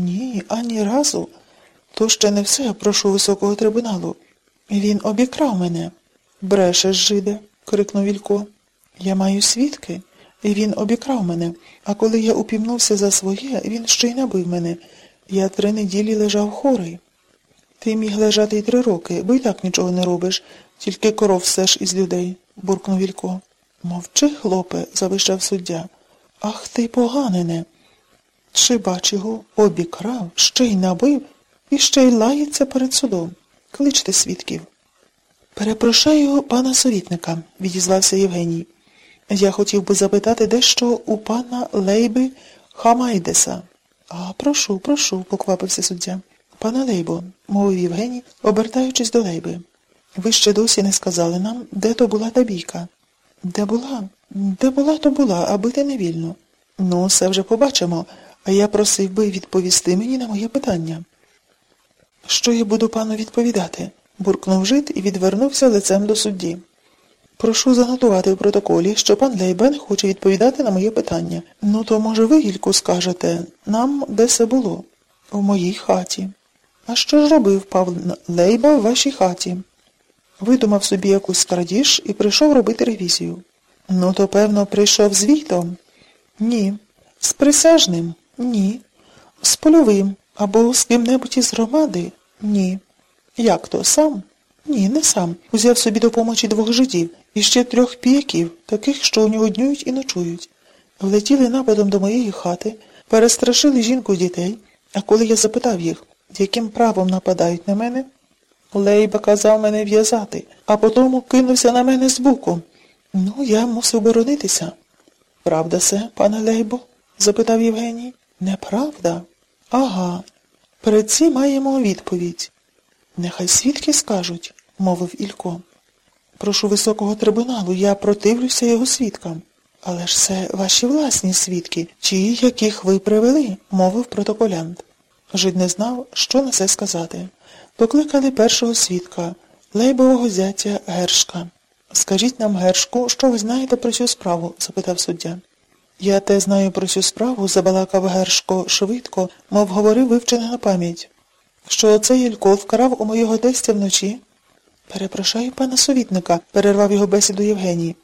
Ні, ані разу. То ще не все, прошу високого трибуналу. Він обікрав мене. Брешеш, жиде, крикнув Вілько. Я маю свідки, і він обікрав мене. А коли я упівнувся за своє, він ще й набив мене. Я три неділі лежав хорий. Ти міг лежати й три роки, бо й так нічого не робиш, тільки коров всеш із людей, буркнув Вілько. Мовчи, хлопе, завищав суддя. Ах ти поганене. Чи бач його, обікрав, ще й набив, і ще й лається перед судом. Кличте свідків. Перепрошаю пана совітника, відізвався Євгеній. Я хотів би запитати дещо у пана Лейби Хамайдеса. А прошу, прошу, поквапився суддя. Пане Лейбо, мовив Євгеній, обертаючись до Лейби. Ви ще досі не сказали нам, де то була та бійка. Де була? Де була, то була, а бити не вільно. Ну, се вже побачимо, а я просив би відповісти мені на моє питання. Що я буду пану відповідати? буркнув жид і відвернувся лицем до судді. Прошу занотувати в протоколі, що пан Лейба не хоче відповідати на моє питання. Ну, то, може, ви, Гільку, скажете нам, де це було? У моїй хаті. А що ж робив пан Лейба в вашій хаті? Видумав собі якусь крадіж і прийшов робити ревізію. Ну, то, певно, прийшов з війтом? Ні. З присяжним? Ні. З польовим або з ким-небудь із громади? Ні. Як то, сам? Ні, не сам. Узяв собі допомочі двох жидів і ще трьох піяків, таких, що у нього днюють і ночують. Влетіли нападом до моєї хати, перестрашили жінку дітей, а коли я запитав їх, яким правом нападають на мене, Лейба казав мене в'язати, а потому кинувся на мене з боку. Ну, я мусив боронитися. Правда це, пане Лейбо? запитав Євгеній. Неправда? Ага. Перед цим маємо відповідь. Нехай свідки скажуть, мовив Ілько. Прошу високого трибуналу, я противлюся його свідкам. Але ж це ваші власні свідки, ті, яких ви привели, мовив протоколянт. Жид не знав, що на це сказати. Покликали першого свідка, лейбового зятя Гершка. Скажіть нам, Гершку, що ви знаєте про цю справу? запитав суддя. Я те знаю про цю справу, забалакав Гершко швидко, мов говорив вивчене на пам'ять. Що оцей Ілько вкрав у моєго тестя вночі? Перепрошаю пана совітника, перервав його бесіду Євгеній.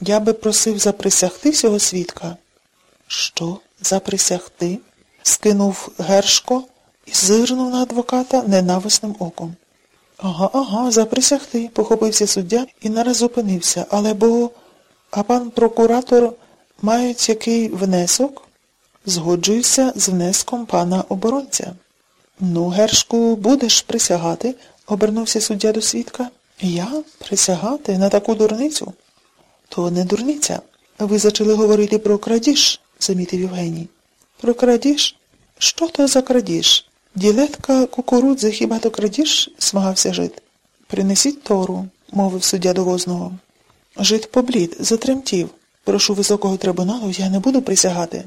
Я би просив заприсягти всього свідка. Що? Заприсягти? скинув Гершко і зирнув на адвоката ненависним оком. Ага, ага, заприсягти, похопився суддя і нараз зупинився. Але бо, а пан прокуратор мають який внесок? Згоджуюся з внеском пана оборонця. Ну, Гершку, будеш присягати, обернувся суддя до свідка. Я? Присягати на таку дурницю? То не дурниця. Ви зачали говорити про крадіж, замітив Євгеній. Про крадіж? Що то за крадіж? Ділетка кукурудзи хіба то крадіж? смагався жит. Принесіть тору, мовив суддя до возного. Жит поблід, затремтів. Прошу високого трибуналу, я не буду присягати.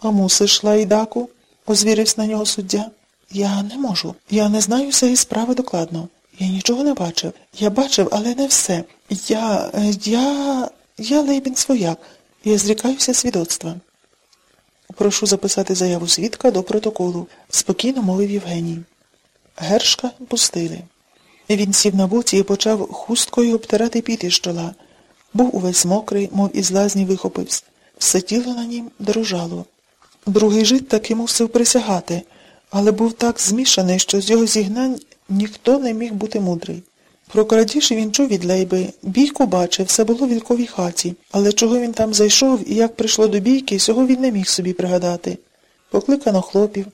А мусиш, лайдаку, озвірився на нього суддя. Я не можу. Я не знаю цієї справи докладно. Я нічого не бачив. Я бачив, але не все. Я. я. я Лейбін свояк. Я зрікаюся свідоцтва. Прошу записати заяву свідка до протоколу, спокійно мовив Євгеній. Гершка пустили. Він сів на боці і почав хусткою обтирати піт із чола. Був увесь мокрий, мов із лазні вихопився. Все тіло на нім дрожало. Другий жит таки мусив присягати, але був так змішаний, що з його зігнань ніхто не міг бути мудрий. Про крадіж він чув від Лейби. Бійку бачив, все було в вілковій хаті, але чого він там зайшов і як прийшло до бійки, цього він не міг собі пригадати. Покликано хлопів.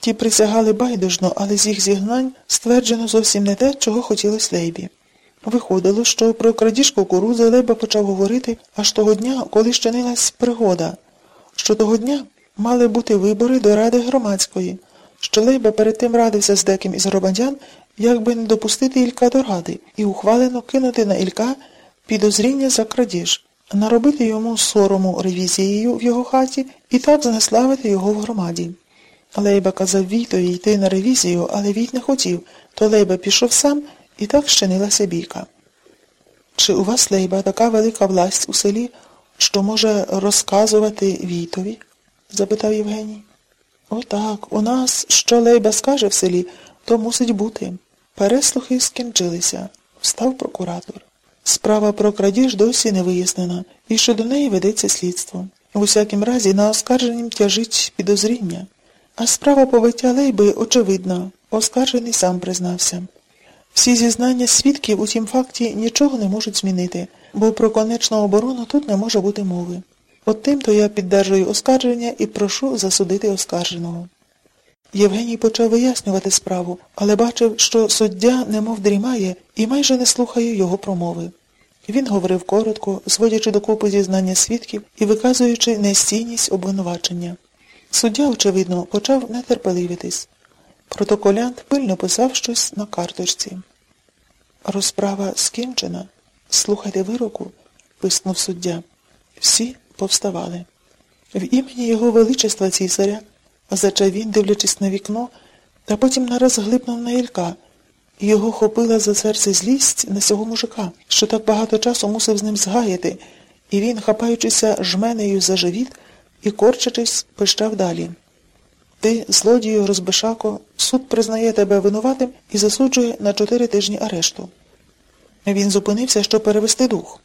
Ті присягали байдужно, але з їх зігнань стверджено зовсім не те, чого хотілося Лейбі. Виходило, що про крадіж кукурудзи Лейба почав говорити аж того дня, коли щинилась пригода, що того дня мали бути вибори до Ради громадської, що Лейба перед тим радився з деким із громадян, як би не допустити Ілька до ради, і ухвалено кинути на Ілька підозріння за крадіж, наробити йому сорому ревізією в його хаті і так знеславити його в громаді. Лейба казав Війтові йти на ревізію, але Війт не хотів, то Лейба пішов сам і так щинилася бійка. Чи у вас, Лейба, така велика власть у селі, що може розказувати Війтові? запитав Євгеній. Отак, у нас, що Лейба скаже в селі, то мусить бути. Переслухи скінчилися. Встав прокуратор. Справа про крадіж досі не вияснена, і щодо неї ведеться слідство. У всякім разі, на оскарженім тяжить підозріння. А справа побиття Лейби очевидна, оскаржений сам признався. Всі зізнання свідків у тім факті нічого не можуть змінити, бо про конечну оборону тут не може бути мови. От тим-то я піддержую оскарження і прошу засудити оскарженого. Євгеній почав вияснювати справу, але бачив, що суддя немов дрімає і майже не слухає його промови. Він говорив коротко, зводячи докупи зізнання свідків і виказуючи нестійність обвинувачення. Суддя, очевидно, почав нетерпеливитись. Протоколянт пильно писав щось на карточці. Розправа скінчена. Слухайте вироку, писнув суддя. Всі повставали. В імені його величества цісаря, зачав він, дивлячись на вікно, та потім нараз глипнув на Ілька. Його хопила за серце злість на цього мужика, що так багато часу мусив з ним згаяти, і він, хапаючися жменею за живіт і корчачись, пищав далі. Ти, злодію Розбишако, суд признає тебе винуватим і засуджує на чотири тижні арешту. Він зупинився, щоб перевести дух.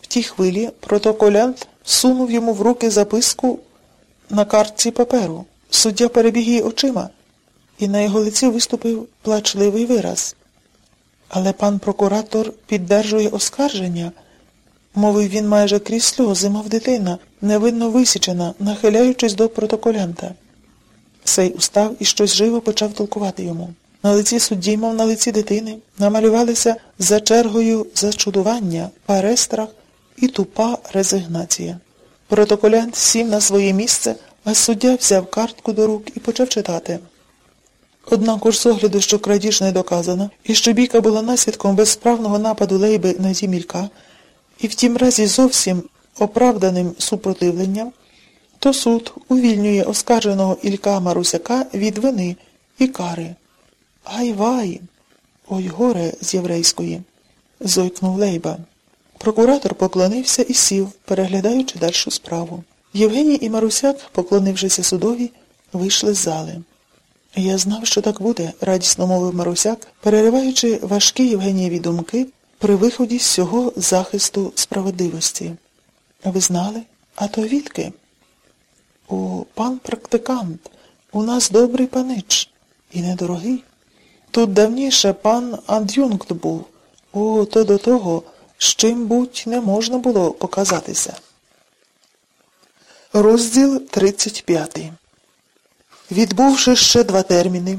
В тій хвилі протоколянт сунув йому в руки записку на картці паперу. Суддя перебіг її очима, і на його лиці виступив плачливий вираз. Але пан прокуратор піддержує оскарження, мовив він майже крізь сльози, мов дитина, невинно висічена, нахиляючись до протоколянта. Сей устав і щось живо почав толкувати йому. На лиці судді, мов на лиці дитини, намалювалися за чергою зачудування, перестрах і тупа резигнація. Протоколянт сів на своє місце, а суддя взяв картку до рук і почав читати. Однак уж з огляду, що крадіж не доказано, і що бійка була наслідком безсправного нападу Лейби на Зімілька, і в тім разі зовсім оправданим супротивленням, то суд увільнює оскарженого Ілька Марусяка від вини і кари. Ай вай! Ой горе з єврейської, зойкнув Лейба. Прокуратор поклонився і сів, переглядаючи дальшу справу. Євгеній і Марусяк, поклонившися судові, вийшли з зали. Я знав, що так буде, радісно мовив Марусяк, перериваючи важкі Євгенієві думки при виході з цього захисту справедливості. Ви знали? А то відки? О, пан практикант, у нас добрий панич. І недорогий. Тут давніше пан ад'юнкт був. О, то до того, з чим будь не можна було показатися. Розділ 35 Відбувши ще два терміни,